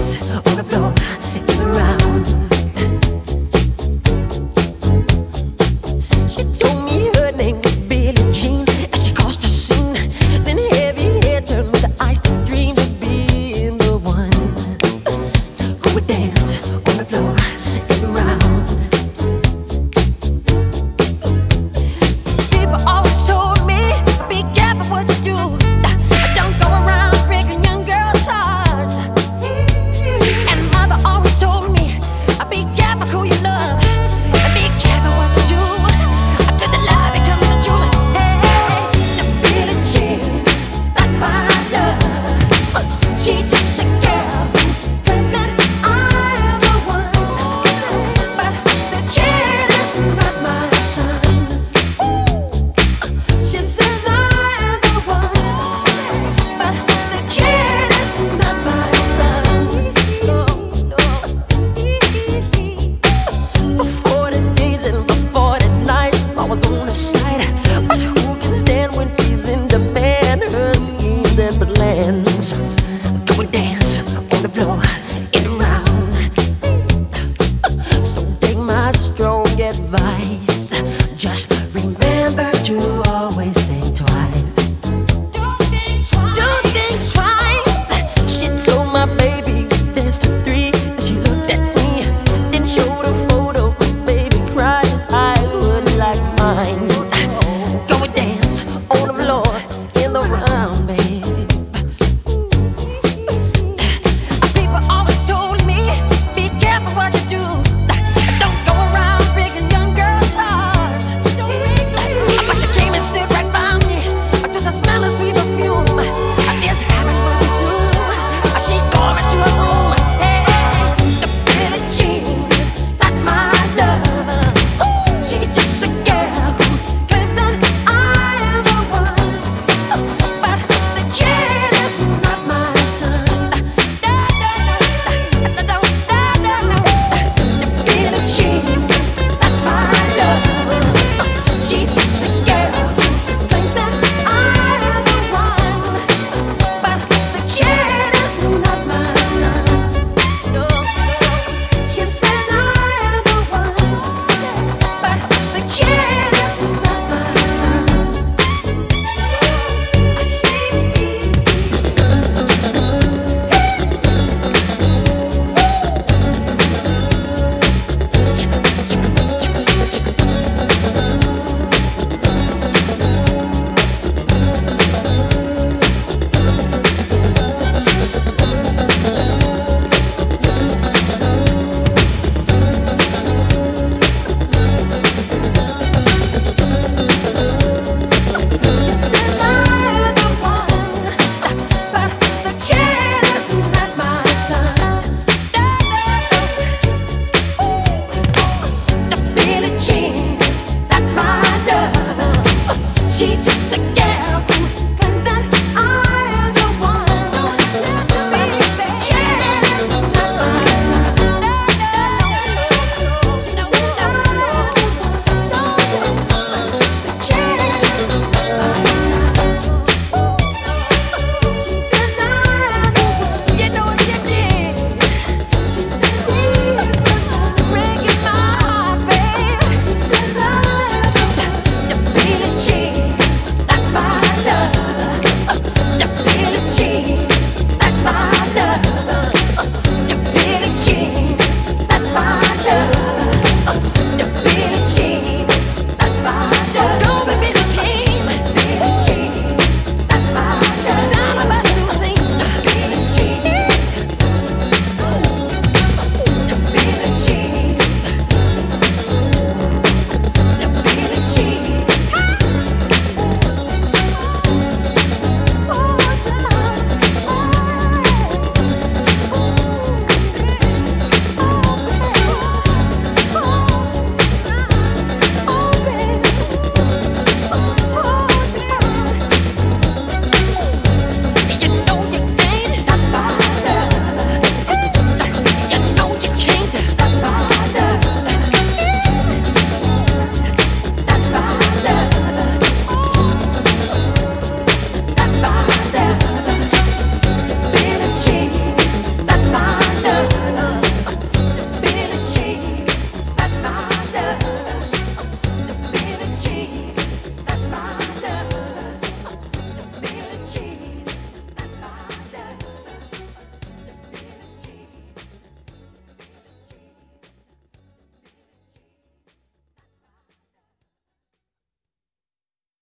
dance on the floor in the round. plans. Go dance on the floor.